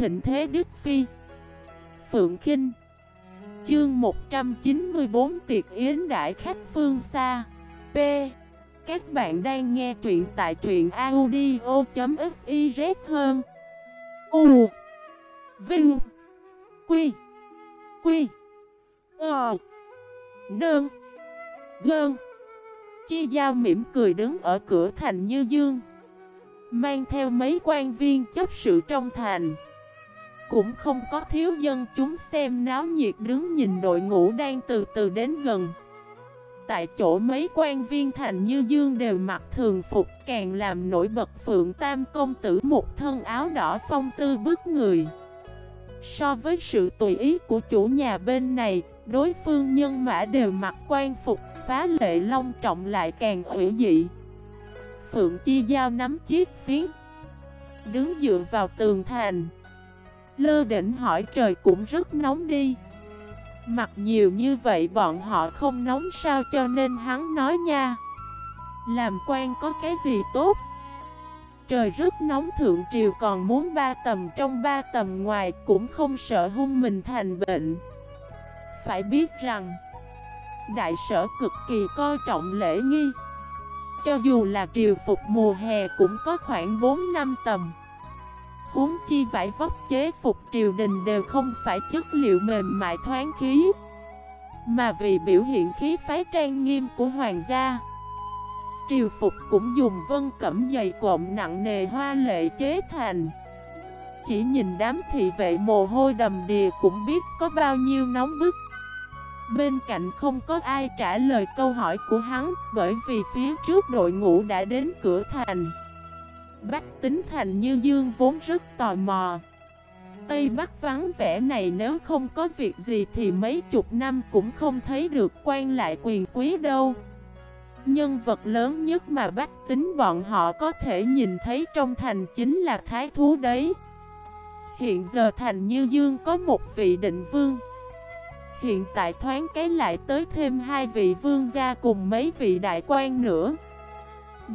thịnh thế Đức Phi. Phượng Kinh. Chương 194 Tiệc Yến Đại Khách Phương Xa. P. Các bạn đang nghe truyện tại truyện audio.xyz hơn. U. Vinh. Quy. Quy. Ờ. Nương. Gơn. Chi Giao mỉm cười đứng ở cửa thành Như Dương, Mang theo mấy quan viên chấp sự trong thành. Cũng không có thiếu dân chúng xem náo nhiệt đứng nhìn đội ngũ đang từ từ đến gần. Tại chỗ mấy quan viên thành Như Dương đều mặc thường phục, Càng làm nổi bật Phượng Tam Công Tử một thân áo đỏ phong tư bức người. So với sự tùy ý của chủ nhà bên này, Đối phương nhân mã đều mặc quan phục, phá lệ long trọng lại càng ủy dị. Phượng Chi Giao nắm chiếc phiến, Đứng dựa vào tường thành. Lơ đỉnh hỏi trời cũng rất nóng đi. Mặc nhiều như vậy bọn họ không nóng sao cho nên hắn nói nha. Làm quan có cái gì tốt? Trời rất nóng thượng triều còn muốn ba tầm trong ba tầm ngoài cũng không sợ hung mình thành bệnh. Phải biết rằng, Đại sở cực kỳ coi trọng lễ nghi. Cho dù là triều phục mùa hè cũng có khoảng 4 năm tầm. Huống chi vải vóc chế phục triều đình đều không phải chất liệu mềm mại thoáng khí, Mà vì biểu hiện khí phái trang nghiêm của hoàng gia. Triều phục cũng dùng vân cẩm dày cộm nặng nề hoa lệ chế thành. Chỉ nhìn đám thị vệ mồ hôi đầm đìa cũng biết có bao nhiêu nóng bức. Bên cạnh không có ai trả lời câu hỏi của hắn, Bởi vì phía trước đội ngũ đã đến cửa thành. Bách tính thành như dương vốn rất tò mò. Tây Bắc vắng vẻ này nếu không có việc gì thì mấy chục năm cũng không thấy được quan lại quyền quý đâu. Nhân vật lớn nhất mà bách tính bọn họ có thể nhìn thấy trong thành chính là thái thú đấy. Hiện giờ thành Như Dương có một vị định vương. Hiện tại thoáng cái lại tới thêm hai vị vương gia cùng mấy vị đại quan nữa.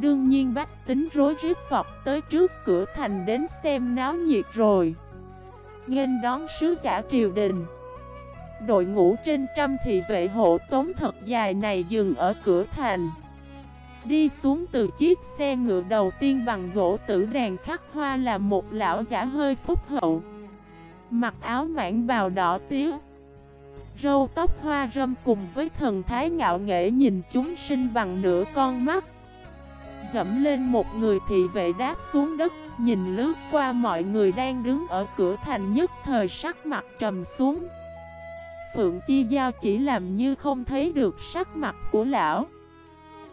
Đương nhiên bách tính rối rít vọt tới trước cửa thành đến xem náo nhiệt rồi. Nghênh đón sứ giả triều đình. Đội ngũ trên trăm thị vệ hộ tống thật dài này dừng ở cửa thành. Đi xuống từ chiếc xe ngựa đầu tiên bằng gỗ tử đàn khắc hoa là một lão giả hơi phúc hậu. Mặc áo mãn bào đỏ tía. Râu tóc hoa râm cùng với thần thái ngạo nghễ nhìn chúng sinh bằng nửa con mắt. Dẫm lên một người thị vệ đáp xuống đất Nhìn lướt qua mọi người đang đứng ở cửa thành nhất thời sắc mặt trầm xuống. Phượng Chi Giao chỉ làm như không thấy được sắc mặt của lão.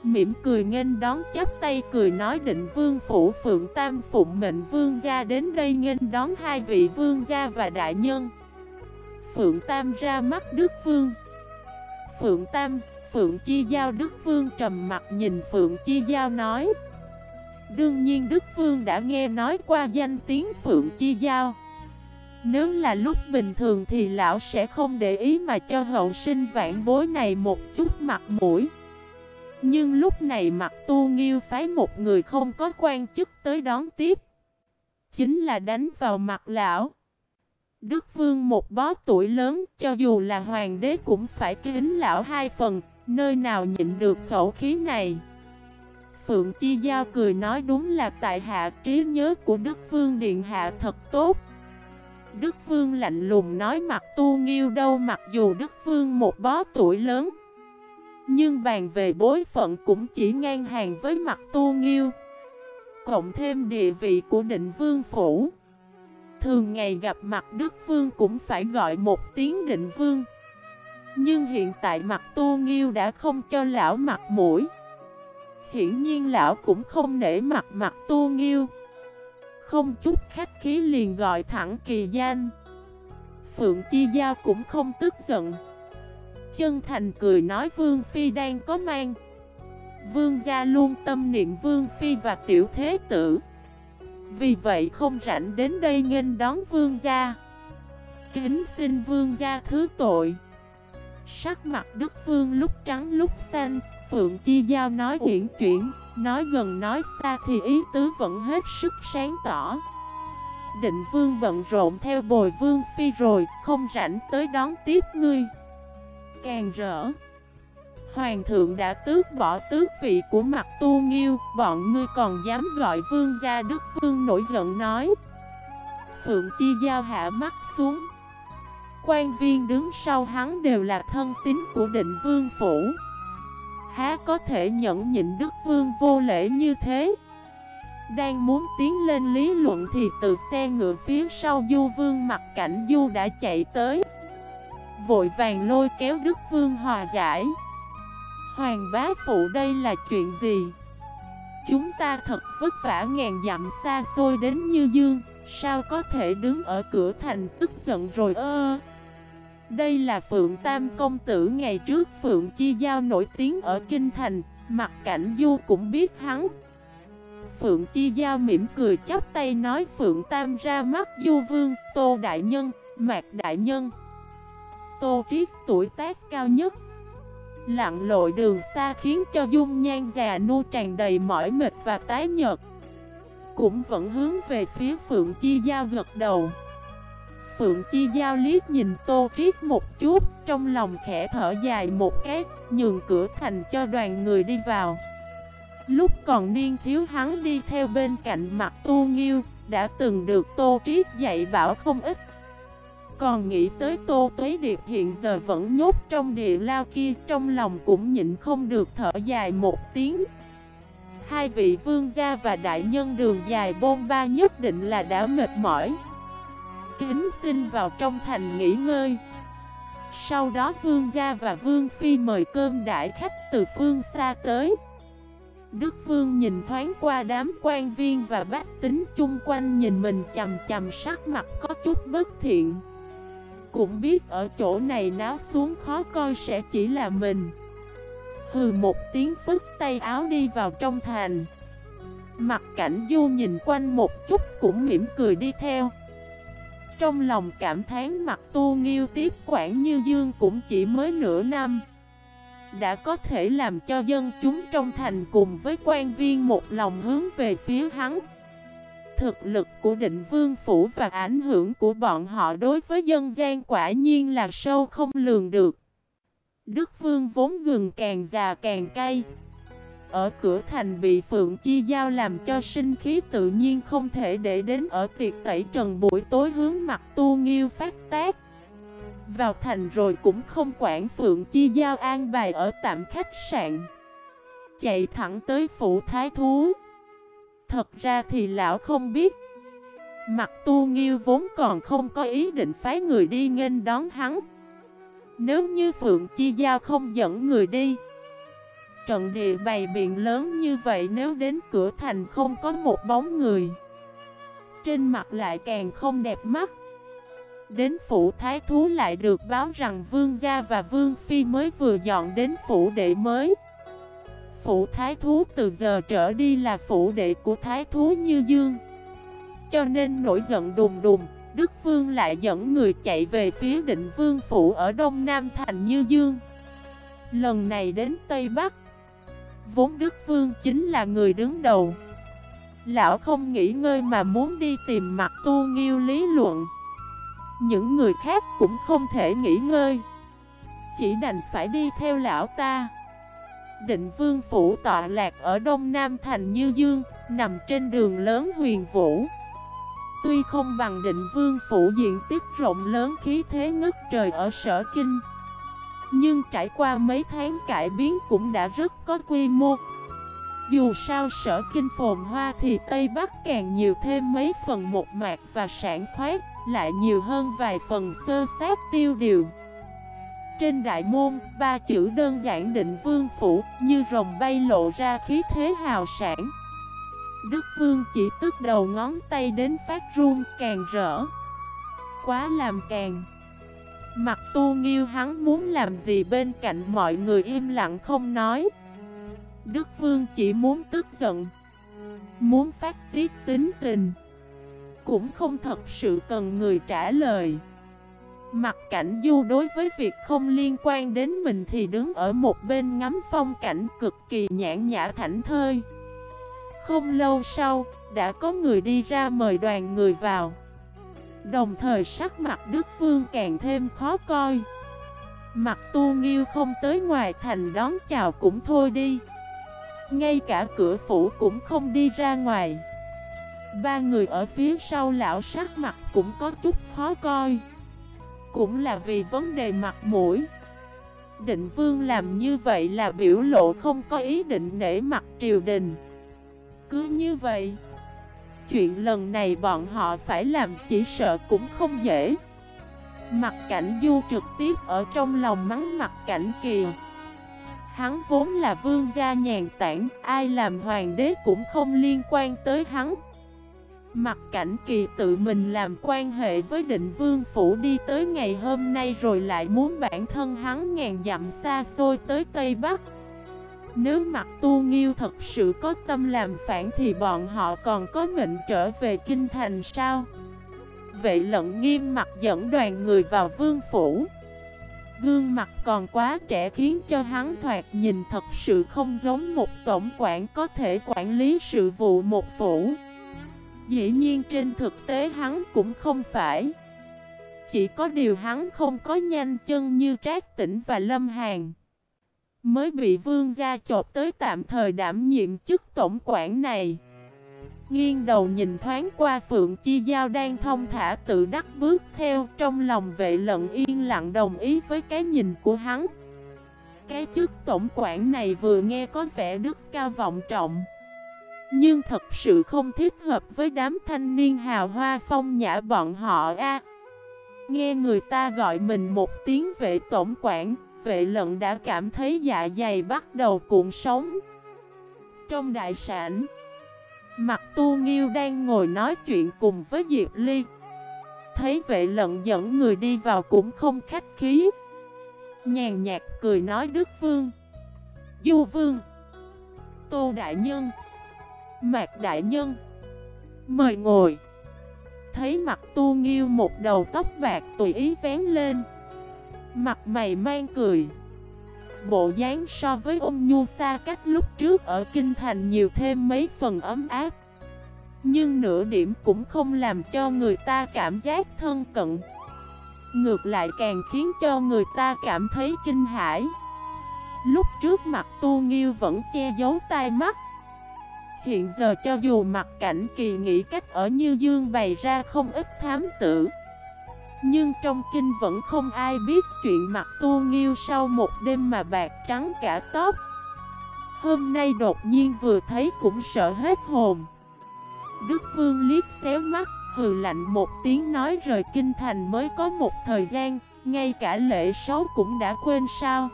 Mỉm cười nghênh đón chắp tay cười nói định vương phủ Phượng Tam Phụng mệnh vương gia đến đây nghênh đón hai vị vương gia và đại nhân. Phượng Tam ra mắt Đức Vương. Phượng Tam, Phượng Chi Giao Đức Vương trầm mặt nhìn Phượng Chi Giao nói. Đương nhiên Đức Vương đã nghe nói qua danh tiếng Phượng Chi Giao. Nếu là lúc bình thường thì lão sẽ không để ý mà cho hậu sinh vạn bối này một chút mặt mũi. Nhưng lúc này mặt tu nghiêu phái một người không có quan chức tới đón tiếp. Chính là đánh vào mặt lão. Đức Vương một bó tuổi lớn, cho dù là hoàng đế cũng phải kính lão hai phần, nơi nào nhịn được khẩu khí này. Phượng Chi Giao cười nói đúng là tại hạ trí nhớ của Đức Vương Điện Hạ thật tốt. Đức Vương lạnh lùng nói mặt tu nghiêu đâu mặc dù Đức Vương một bó tuổi lớn. Nhưng bàn về bối phận cũng chỉ ngang hàng với mặt tu nghiêu. Cộng thêm địa vị của định vương phủ. Thường ngày gặp mặt Đức Vương cũng phải gọi một tiếng định vương nhưng hiện tại mặt tu nghiêu đã không cho lão mặt mũi. Hiển nhiên lão cũng không nể mặt mặt tu nghiêu. Không chút khách khí liền gọi thẳng kỳ danh. Phượng Chi Giao cũng không tức giận. Chân thành cười nói Vương Phi đang có mang. Vương gia luôn tâm niệm Vương Phi và tiểu thế tử. Vì vậy không rảnh đến đây nghênh đón vương gia. Kính xin vương gia thứ tội. Sắc mặt đức vương lúc trắng lúc xanh Phượng Chi Giao nói uyển chuyển Nói gần nói xa thì ý tứ vẫn hết sức sáng tỏ định vương bận rộn theo bồi vương phi rồi, không rảnh tới đón tiếp ngươi. Càng rỡ. Hoàng thượng đã tước bỏ tước vị của mặt tu nghiêu, bọn ngươi còn dám gọi vương gia đức vương nổi giận nói. Phượng Chi Giao hạ mắt xuống. Quan viên đứng sau hắn đều là thân tín của định vương phủ. Há có thể nhẫn nhịn đức vương vô lễ như thế? Đang muốn tiến lên lý luận thì từ xe ngựa phía sau Du Vương mặt cảnh Du đã chạy tới Vội vàng lôi kéo Đức Vương hòa giải Hoàng bá phụ đây là chuyện gì? Chúng ta thật vất vả ngàn dặm xa xôi đến Như Dương, Sao có thể đứng ở cửa thành tức giận rồi ơ đây là Phượng Tam Công Tử ngày trước Phượng Chi Giao nổi tiếng ở Kinh Thành Mặt cảnh Du cũng biết hắn. Phượng Chi Giao mỉm cười chắp tay nói Phượng Tam ra mắt Du Vương, Tô Đại Nhân, Mạc Đại Nhân. Tô Triết tuổi tác cao nhất. Lặng lội đường xa khiến cho dung nhan già nu tràn đầy mỏi mệt và tái nhợt. Cũng vẫn hướng về phía Phượng Chi Giao gật đầu. Phượng Chi Giao liếc nhìn Tô Triết một chút, Trong lòng khẽ thở dài một cái, Nhường cửa thành cho đoàn người đi vào. Lúc còn niên thiếu hắn đi theo bên cạnh mặt tu nghiêu, Đã từng được Tô Triết dạy bảo không ít. Còn nghĩ tới Tô Tuế Điệp hiện giờ vẫn nhốt trong địa lao kia, Trong lòng cũng nhịn không được thở dài một tiếng. Hai vị vương gia và đại nhân đường dài bôn ba nhất định là đã mệt mỏi. Kính xin vào trong thành nghỉ ngơi. Sau đó vương gia và vương phi mời cơm đại khách từ phương xa tới. Đức Vương nhìn thoáng qua đám quan viên và bác tính chung quanh nhìn mình chầm chầm sắc mặt có chút bất thiện. Cũng biết ở chỗ này náo xuống khó coi sẽ chỉ là mình. Hừ một tiếng phức tay áo đi vào trong thành. Mặt cảnh du nhìn quanh một chút cũng mỉm cười đi theo. Trong lòng cảm thán mặt tu nghiêu tiếp quản như dương cũng chỉ mới nửa năm đã có thể làm cho dân chúng trong thành cùng với quan viên một lòng hướng về phía hắn. Thực lực của định vương phủ và ảnh hưởng của bọn họ đối với dân gian quả nhiên là sâu không lường được. Đức vương vốn gừng càng già càng cay. Ở cửa thành bị Phượng Chi Giao làm cho sinh khí tự nhiên không thể để đến ở tiệc tẩy trần buổi tối hướng mặt tu nghiêu phát tác. Vào thành rồi cũng không quản Phượng Chi Giao an bài ở tạm khách sạn. Chạy thẳng tới phủ thái thú. Thật ra thì lão không biết. Mặt tu nghiêu vốn còn không có ý định phái người đi nghênh đón hắn. Nếu như Phượng Chi Giao không dẫn người đi Trận địa bày biện lớn như vậy nếu đến cửa thành không có một bóng người. Trên mặt lại càng không đẹp mắt. Đến phủ thái thú lại được báo rằng vương gia và vương phi mới vừa dọn đến phủ đệ mới. Phủ thái thú từ giờ trở đi là phủ đệ của thái thú như dương. Cho nên nổi giận đùng đùng, Đức vương lại dẫn người chạy về phía định vương phủ ở đông nam thành như dương. Lần này đến Tây Bắc Vốn Đức Vương chính là người đứng đầu. Lão không nghỉ ngơi mà muốn đi tìm mặt tu nghiêu lý luận. Những người khác cũng không thể nghỉ ngơi. Chỉ đành phải đi theo lão ta. Định vương phủ tọa lạc ở đông nam thành Như Dương, Nằm trên đường lớn huyền vũ. Tuy không bằng định vương phủ diện tích rộng lớn khí thế ngất trời ở sở kinh nhưng trải qua mấy tháng cải biến cũng đã rất có quy mô. Dù sao sở kinh phồn hoa thì Tây Bắc càng nhiều thêm mấy phần một mạc và sản khoái lại nhiều hơn vài phần sơ sát tiêu điều. Trên đại môn, ba chữ đơn giản định vương phủ Như rồng bay lộ ra khí thế hào sản Đức vương chỉ tức đầu ngón tay đến phát run càng rỡ. Quá làm càng Mặt tu nghiêu hắn muốn làm gì bên cạnh mọi người im lặng không nói. Đức vương chỉ muốn tức giận Muốn phát tiết tính tình. Cũng không thật sự cần người trả lời. Mặt cảnh du đối với việc không liên quan đến mình thì đứng ở một bên ngắm phong cảnh cực kỳ nhãn nhã thảnh thơi. Không lâu sau, đã có người đi ra mời đoàn người vào. Đồng thời sắc mặt Đức Vương càng thêm khó coi. Mặt tu nghiêu không tới ngoài thành đón chào cũng thôi đi. Ngay cả cửa phủ cũng không đi ra ngoài. Ba người ở phía sau lão sắc mặt cũng có chút khó coi. Cũng là vì vấn đề mặt mũi. Định vương làm như vậy là biểu lộ không có ý định nể mặt triều đình. Cứ như vậy Chuyện lần này bọn họ phải làm chỉ sợ cũng không dễ. Mặt cảnh du trực tiếp ở trong lòng mắng mặt cảnh kìa Hắn vốn là vương gia nhàn tản, Ai làm hoàng đế cũng không liên quan tới hắn. Mặt cảnh kỳ tự mình làm quan hệ với định vương phủ đi tới ngày hôm nay rồi lại muốn bản thân hắn ngàn dặm xa xôi tới Tây Bắc. Nếu mặt tu nghiêu thật sự có tâm làm phản thì bọn họ còn có mệnh trở về kinh thành sao? Vệ lận nghiêm mặt dẫn đoàn người vào vương phủ. Gương mặt còn quá trẻ khiến cho hắn thoạt nhìn thật sự không giống một tổng quản có thể quản lý sự vụ một phủ. Dĩ nhiên trên thực tế hắn cũng không phải. Chỉ có điều hắn không có nhanh chân như Trác Tĩnh và Lâm Hàn. Mới bị vương gia chộp tới tạm thời đảm nhiệm chức tổng quản này Nghiêng đầu nhìn thoáng qua Phượng Chi Giao đang thông thả tự đắc bước theo Trong lòng vệ lận yên lặng đồng ý với cái nhìn của hắn Cái chức tổng quản này vừa nghe có vẻ đức cao vọng trọng nhưng thật sự không thích hợp với đám thanh niên hào hoa phong nhã bọn họ a. nghe người ta gọi mình một tiếng vệ tổng quản, vệ lận đã cảm thấy dạ dày bắt đầu cuộn sống. Trong đại sản, mặt tu nghiêu đang ngồi nói chuyện cùng với Diệp Ly. Thấy vệ lận dẫn người đi vào cũng không khách khí. Nhàn nhạt cười nói Đức Vương, Du Vương, Tô Đại Nhân. Mạc Đại Nhân Mời ngồi Thấy mặt tu nghiêu một đầu tóc bạc tùy ý vén lên Mặt mày mang cười. Bộ dáng so với ông Nhu xa cách lúc trước ở Kinh Thành nhiều thêm mấy phần ấm áp. Nhưng nửa điểm cũng không làm cho người ta cảm giác thân cận. Ngược lại càng khiến cho người ta cảm thấy kinh hãi. Lúc trước mặt tu nghiêu vẫn che giấu tai mắt. Hiện giờ cho dù mặt cảnh kỳ nghĩ cách ở Như Dương bày ra không ít thám tử. Nhưng trong kinh vẫn không ai biết chuyện mặt tu nghiêu sau một đêm mà bạc trắng cả tóc. Hôm nay đột nhiên vừa thấy cũng sợ hết hồn. Đức Vương liếc xéo mắt, Hừ lạnh một tiếng nói rời kinh thành mới có một thời gian, Ngay cả lễ xấu cũng đã quên sao.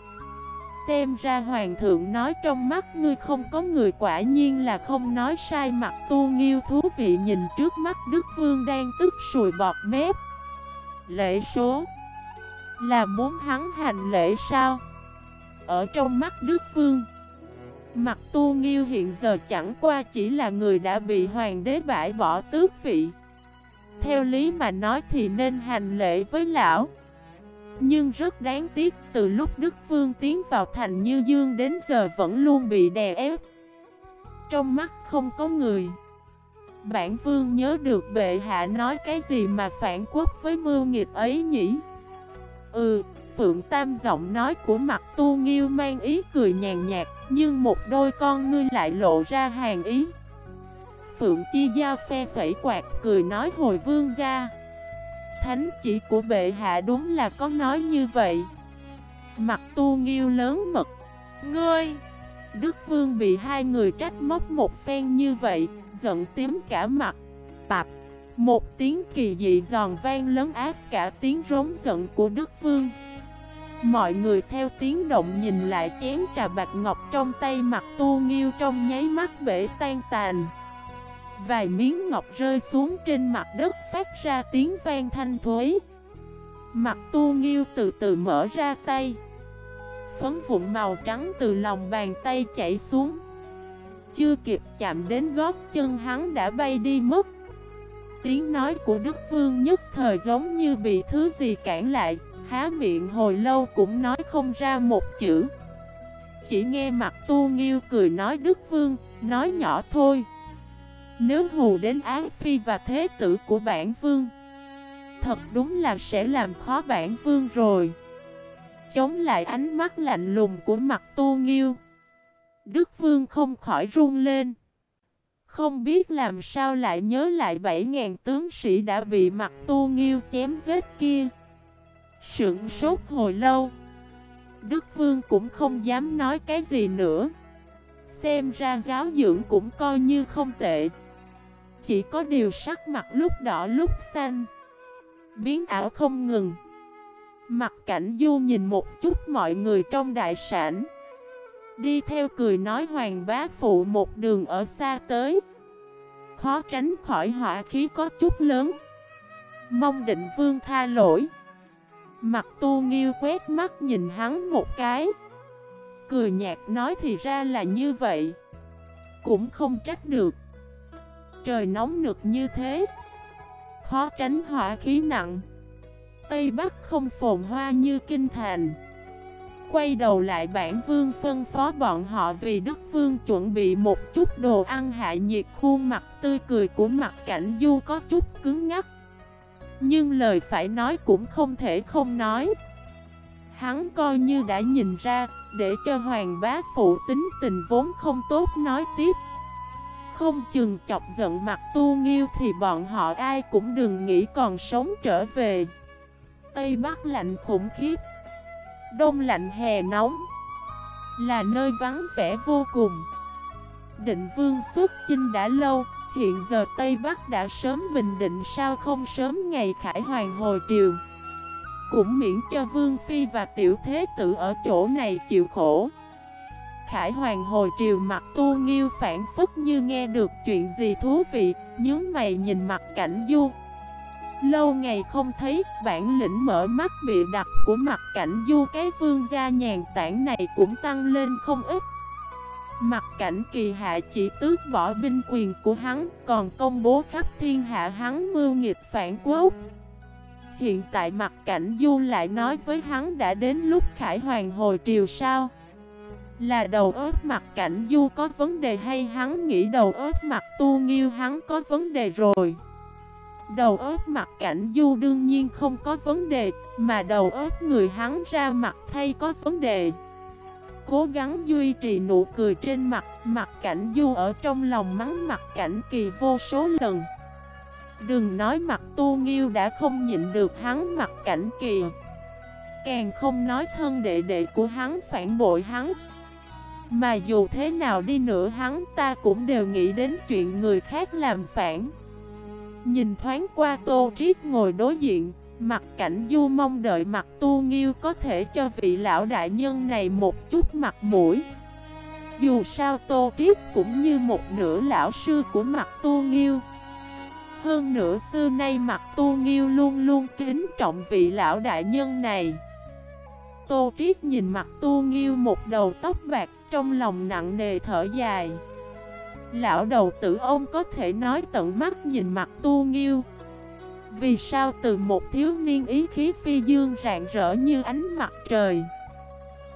Xem ra hoàng thượng nói trong mắt ngươi không có người quả nhiên là không nói sai mặt tu nghiêu thú vị nhìn trước mắt Đức Vương đang tức sùi bọt mép. Lễ số. Là muốn hắn hành lễ sao? Ở trong mắt Đức Vương, Mặt tu nghiêu hiện giờ chẳng qua chỉ là người đã bị hoàng đế bãi bỏ tước vị. Theo lý mà nói thì nên hành lễ với lão. Nhưng rất đáng tiếc, từ lúc Đức Vương tiến vào thành Như Dương đến giờ vẫn luôn bị đè ép. Trong mắt không có người. Bản Vương nhớ được bệ hạ nói cái gì mà phản quốc với mưu nghịch ấy nhỉ? Ừ, Phượng Tam giọng nói của mặt tu nghiêu mang ý cười nhàn nhạt Nhưng một đôi con ngươi lại lộ ra hàng ý. Phượng Chi Giao phe phẩy quạt cười nói hồi vương ra Thánh chỉ của bệ hạ đúng là có nói như vậy. Mặt tu nghiêu lớn mật. Ngươi Đức Vương bị hai người trách móc một phen như vậy Giận tím cả mặt. Tạp. Một tiếng kỳ dị giòn vang lớn ác cả tiếng rống giận của Đức Vương. Mọi người theo tiếng động nhìn lại chén trà bạc ngọc trong tay mặt tu nghiêu trong nháy mắt bể tan tàn. Vài miếng ngọc rơi xuống trên mặt đất phát ra tiếng vang thanh thối Mặt tu nghiêu từ từ mở ra tay. Phấn vụn màu trắng từ lòng bàn tay chảy xuống. Chưa kịp chạm đến gót chân hắn đã bay đi mất. Tiếng nói của Đức Vương nhất thời giống như bị thứ gì cản lại, Há miệng hồi lâu cũng nói không ra một chữ. Chỉ nghe mặt tu nghiêu cười nói Đức Vương, Nói nhỏ thôi. Nếu hù đến Ái Phi và thế tử của bản vương, Thật đúng là sẽ làm khó bản vương rồi. Chống lại ánh mắt lạnh lùng của mặt tu nghiêu. Đức vương không khỏi run lên. Không biết làm sao lại nhớ lại 7.000 tướng sĩ đã bị mặt tu nghiêu chém giết kia. Sững sốt hồi lâu. Đức vương cũng không dám nói cái gì nữa. Xem ra giáo dưỡng cũng coi như không tệ. Chỉ có điều sắc mặt lúc đỏ lúc xanh. Biến ảo không ngừng. Mặt cảnh du nhìn một chút mọi người trong đại sản Đi theo cười nói hoàng bá phụ một đường ở xa tới. Khó tránh khỏi hỏa khí có chút lớn. Mong định vương tha lỗi. Mặt tu nghiêu quét mắt nhìn hắn một cái. Cười nhạt nói thì ra là như vậy. Cũng không trách được. Trời nóng nực như thế. Khó tránh hỏa khí nặng. Tây Bắc không phồn hoa như kinh thành. Quay đầu lại bản vương phân phó bọn họ vì Đức Vương chuẩn bị một chút đồ ăn hạ nhiệt khuôn mặt tươi cười của mặt cảnh du có chút cứng ngắc. Nhưng lời phải nói cũng không thể không nói. Hắn coi như đã nhìn ra, để cho hoàng bá phụ tính tình vốn không tốt nói tiếp. Không chừng chọc giận mặt tu nghiêu thì bọn họ ai cũng đừng nghĩ còn sống trở về. Tây Bắc lạnh khủng khiếp. Đông lạnh hè nóng. Là nơi vắng vẻ vô cùng. Định vương xuất chinh đã lâu. Hiện giờ Tây Bắc đã sớm bình định sao không sớm ngày khải hoàng hồi triều. Cũng miễn cho Vương Phi và Tiểu Thế Tử ở chỗ này chịu khổ. Khải Hoàng hồi triều mặt tu nghiêu phản phức như nghe được chuyện gì thú vị. Nhớ mày nhìn mặt cảnh du. Lâu ngày không thấy, bản lĩnh mở mắt bị đặt của mặt cảnh du Cái vương gia nhàn tản này cũng tăng lên không ít. Mặt cảnh kỳ hạ chỉ tước bỏ binh quyền của hắn, Còn công bố khắp thiên hạ hắn mưu nghịch phản quốc. Hiện tại mặt cảnh du lại nói với hắn đã đến lúc khải hoàng hồi triều sao? Là đầu óc mặt cảnh du có vấn đề hay hắn nghĩ đầu óc mặt tu nghiêu hắn có vấn đề rồi? Đầu óc mặt cảnh du đương nhiên không có vấn đề, Mà đầu óc người hắn ra mặt thay có vấn đề. Cố gắng duy trì nụ cười trên mặt Mặt cảnh du ở trong lòng mắng mặt cảnh kỳ vô số lần. Đừng nói mặt tu nghiêu đã không nhịn được hắn mặt cảnh kỳ. Càng không nói thân đệ đệ của hắn phản bội hắn. Mà dù thế nào đi nữa hắn ta cũng đều nghĩ đến chuyện người khác làm phản. Nhìn thoáng qua tô triết ngồi đối diện, Mặt cảnh du mong đợi mặt tu nghiêu có thể cho vị lão đại nhân này một chút mặt mũi. Dù sao tô triết cũng như một nửa lão sư của mặt tu nghiêu. Hơn nữa xưa nay mặt tu nghiêu luôn luôn kính trọng vị lão đại nhân này. Tô Triết nhìn mặt tu nghiêu một đầu tóc bạc trong lòng nặng nề thở dài. Lão đầu tử ông có thể nói tận mắt nhìn mặt tu nghiêu. Vì sao từ một thiếu niên ý khí phi dương rạng rỡ như ánh mặt trời?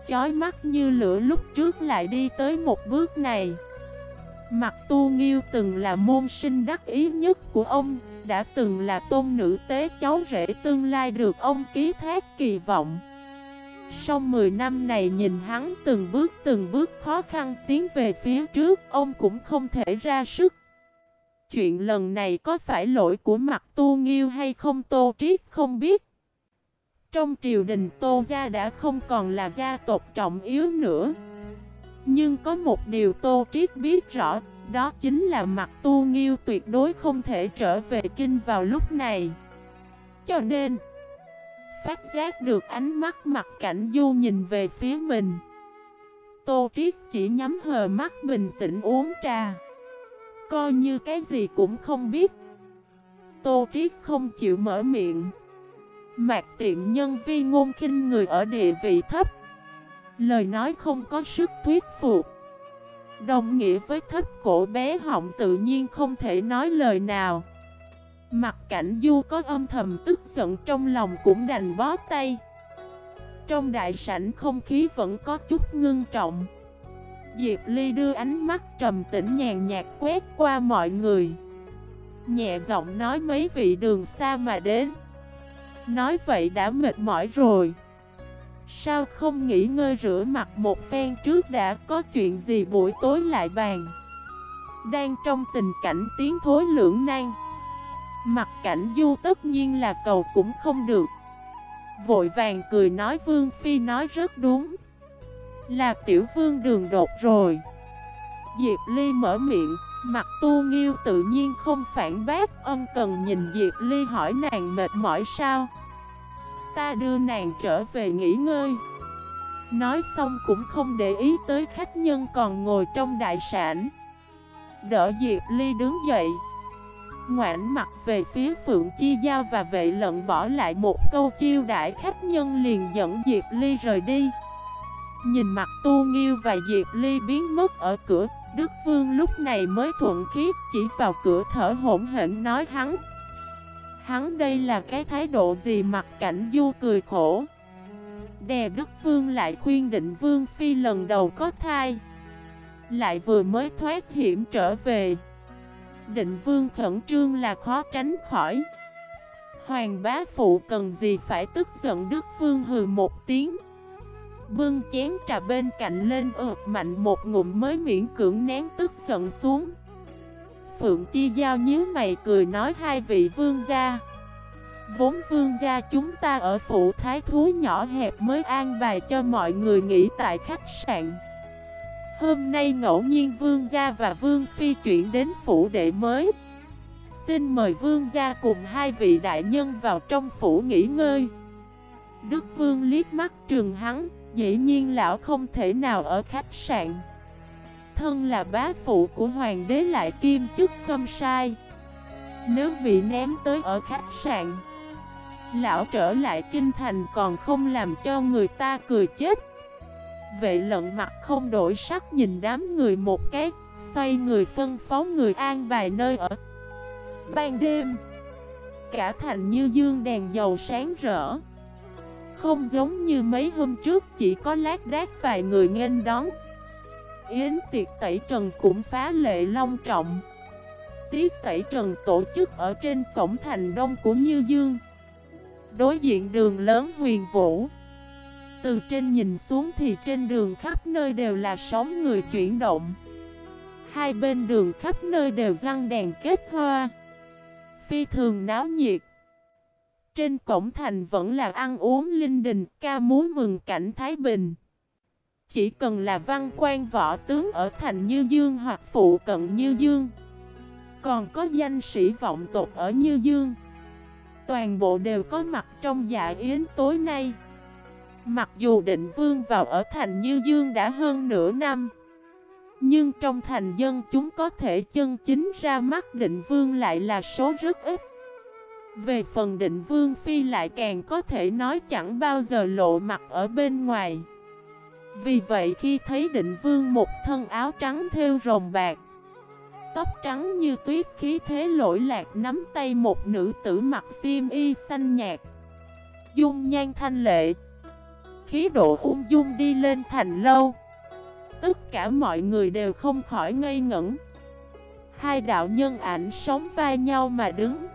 Chói mắt như lửa lúc trước lại đi tới một bước này. Mặt tu nghiêu từng là môn sinh đắc ý nhất của ông, Đã từng là tôn nữ tế cháu rể tương lai được ông ký thác kỳ vọng. Sau 10 năm này nhìn hắn từng bước từng bước khó khăn tiến về phía trước Ông cũng không thể ra sức. Chuyện lần này có phải lỗi của mặt tu nghiêu hay không tô triết không biết. Trong triều đình tô gia đã không còn là gia tộc trọng yếu nữa. Nhưng có một điều Tô Triết biết rõ, đó chính là mặt tu nghiêu tuyệt đối không thể trở về kinh vào lúc này. Cho nên, phát giác được ánh mắt mặt cảnh du nhìn về phía mình. Tô Triết chỉ nhắm hờ mắt bình tĩnh uống trà. Coi như cái gì cũng không biết. Tô Triết không chịu mở miệng. Mạc tiện nhân vi ngôn khinh người ở địa vị thấp Lời nói không có sức thuyết phục Đồng nghĩa với thấp cổ bé họng tự nhiên không thể nói lời nào Mặt cảnh du có âm thầm tức giận trong lòng cũng đành bó tay. Trong đại sảnh không khí vẫn có chút ngưng trọng. Diệp Ly đưa ánh mắt trầm tĩnh nhàn nhạt quét qua mọi người. Nhẹ giọng nói mấy vị đường xa mà đến. Nói vậy đã mệt mỏi rồi. Sao không nghỉ ngơi rửa mặt một phen trước đã có chuyện gì buổi tối lại bàn? Đang trong tình cảnh tiếng thối lưỡng nan. Mặt cảnh du tất nhiên là cầu cũng không được. Vội vàng cười nói Vương Phi nói rất đúng. Là tiểu vương đường đột rồi. Diệp Ly mở miệng, Mặt tu nghiêu tự nhiên không phản bác, Ân cần nhìn Diệp Ly hỏi nàng mệt mỏi sao? Ta đưa nàng trở về nghỉ ngơi. Nói xong cũng không để ý tới khách nhân còn ngồi trong đại sản Đỡ Diệp Ly đứng dậy. Ngoãn mặt về phía Phượng Chi Giao và vệ lận bỏ lại một câu chiêu đãi khách nhân liền dẫn Diệp Ly rời đi. Nhìn mặt Tu Nghiêu và Diệp Ly biến mất ở cửa, Đức Vương lúc này mới thuận khiết chỉ vào cửa thở hổn hển nói hắn. Hắn đây là cái thái độ gì mặt cảnh du cười khổ? Đè Đức Vương lại khuyên định Vương Phi lần đầu có thai. Lại vừa mới thoát hiểm trở về. Định Vương khẩn trương là khó tránh khỏi. Hoàng bá phụ cần gì phải tức giận Đức Vương hừ một tiếng. Bưng chén trà bên cạnh lên ợt mạnh một ngụm mới miễn cưỡng nén tức giận xuống. Phượng Chi Giao nhíu mày cười nói hai vị vương gia. Vốn vương gia chúng ta ở phủ thái thú nhỏ hẹp mới an bài cho mọi người nghỉ tại khách sạn. Hôm nay ngẫu nhiên vương gia và vương phi chuyển đến phủ đệ mới. Xin mời vương gia cùng hai vị đại nhân vào trong phủ nghỉ ngơi. Đức vương liếc mắt trường hắn, Dĩ nhiên lão không thể nào ở khách sạn. Thân là bá phụ của hoàng đế lại kim chức không sai. Nếu bị ném tới ở khách sạn, Lão trở lại kinh thành còn không làm cho người ta cười chết. Vệ lận mặt không đổi sắc nhìn đám người một cái, Xoay người phân phó người an bài nơi ở. Ban đêm, Cả thành như dương đèn dầu sáng rỡ. Không giống như mấy hôm trước, chỉ có lát đác vài người nghênh đón. Yến tiệc tẩy trần cũng phá lệ long trọng. Tiết tẩy trần tổ chức ở trên cổng thành đông của Như Dương. Đối diện đường lớn huyền vũ. Từ trên nhìn xuống thì trên đường khắp nơi đều là sóng người chuyển động. Hai bên đường khắp nơi đều răng đèn kết hoa. Phi thường náo nhiệt. Trên cổng thành vẫn là ăn uống linh đình, ca múa mừng cảnh Thái Bình. Chỉ cần là văn quan võ tướng ở thành Như Dương hoặc phụ cận Như Dương. Còn có danh sĩ vọng tộc ở Như Dương. Toàn bộ đều có mặt trong dạ yến tối nay. Mặc dù định vương vào ở thành Như Dương đã hơn nửa năm, Nhưng trong thành dân chúng có thể chân chính ra mắt định vương lại là số rất ít. Về phần định vương phi lại càng có thể nói chẳng bao giờ lộ mặt ở bên ngoài. Vì vậy khi thấy định vương một thân áo trắng theo rồng bạc, Tóc trắng như tuyết, khí thế lỗi lạc, nắm tay một nữ tử mặc xiêm y xanh nhạt, Dung nhan thanh lệ Khí độ ung dung đi lên thành lâu. Tất cả mọi người đều không khỏi ngây ngẩn. Hai đạo nhân ảnh sống vai nhau mà đứng.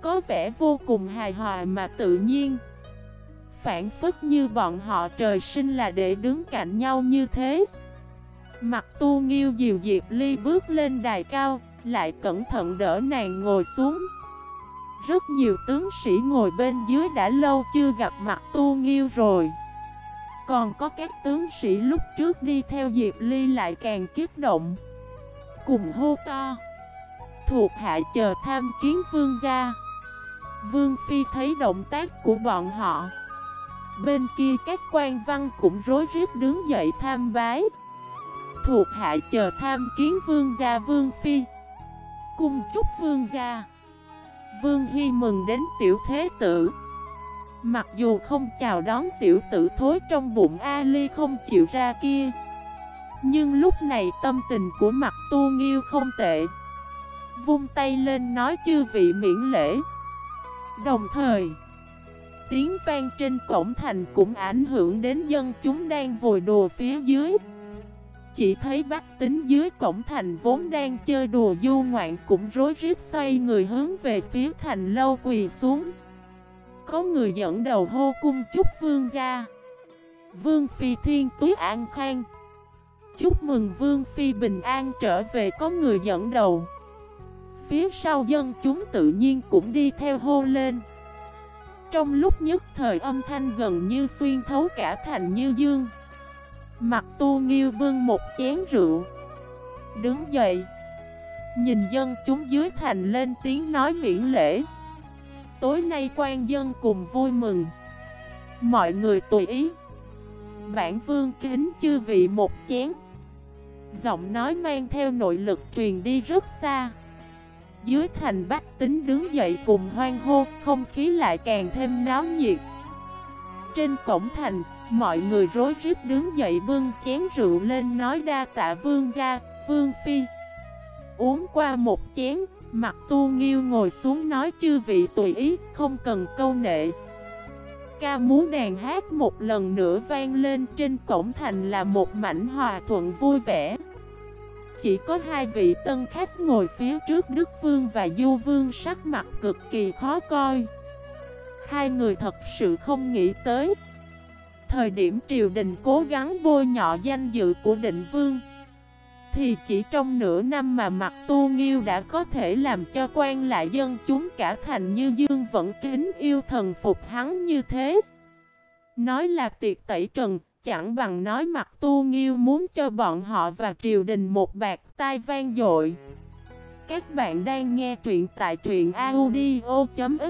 Có vẻ vô cùng hài hòa mà tự nhiên. Phản phức như bọn họ trời sinh là để đứng cạnh nhau như thế. Mặt tu nghiêu diều Diệp Ly bước lên đài cao, lại cẩn thận đỡ nàng ngồi xuống. Rất nhiều tướng sĩ ngồi bên dưới đã lâu chưa gặp mặt tu nghiêu rồi. Còn có các tướng sĩ lúc trước đi theo Diệp Ly lại càng kiếp động. Cùng hô to. Thuộc hạ chờ tham kiến vương gia. Vương Phi thấy động tác của bọn họ. Bên kia các quan văn cũng rối rít đứng dậy tham bái thuộc hạ chờ tham kiến vương gia vương phi Cung chúc vương gia Vương Hy mừng đến tiểu thế tử Mặc dù không chào đón tiểu tử thối trong bụng Ali không chịu ra kia, Nhưng lúc này tâm tình của mặt tu nghiêu không tệ. Vung tay lên nói chư vị miễn lễ. Đồng thời, Tiếng vang trên cổng thành cũng ảnh hưởng đến dân chúng đang vùi đùa phía dưới. Chỉ thấy bách tính dưới cổng thành vốn đang chơi đùa du ngoạn cũng rối rít xoay người hướng về phía thành lâu quỳ xuống có người dẫn đầu hô cung chúc vương gia. Vương Phi Thiên Túy An Khang. Chúc mừng Vương Phi bình an trở về có người dẫn đầu. Phía sau dân chúng tự nhiên cũng đi theo hô lên. Trong lúc nhất thời âm thanh gần như xuyên thấu cả thành như dương. Mặt tu nghiêu bưng một chén rượu. Đứng dậy. Nhìn dân chúng dưới thành lên tiếng nói miễn lễ. Tối nay quan dân cùng vui mừng. Mọi người tùy ý. Bản vương kính chư vị một chén. Giọng nói mang theo nội lực truyền đi rất xa. Dưới thành bách tính đứng dậy cùng hoang hô Không khí lại càng thêm náo nhiệt. Trên cổng thành Mọi người rối rít đứng dậy bưng chén rượu lên nói đa tạ vương gia, vương phi. Uống qua một chén, mặt tu nghiêu ngồi xuống nói chư vị tùy ý, không cần câu nệ. Ca múa đàn hát một lần nữa vang lên trên cổng thành là một mảnh hòa thuận vui vẻ. Chỉ có hai vị tân khách ngồi phía trước Đức Vương và Du Vương sắc mặt cực kỳ khó coi. Hai người thật sự không nghĩ tới. Thời điểm triều đình cố gắng bôi nhọ danh dự của định vương thì chỉ trong nửa năm mà mặt tu nghiêu đã có thể làm cho quan lại dân chúng cả thành như dương vẫn kính yêu thần phục hắn như thế. Nói là tiệc tẩy trần, chẳng bằng nói mặt tu nghiêu muốn cho bọn họ và triều đình một bạc tai vang dội. Các bạn đang nghe truyện tại truyện audio.fif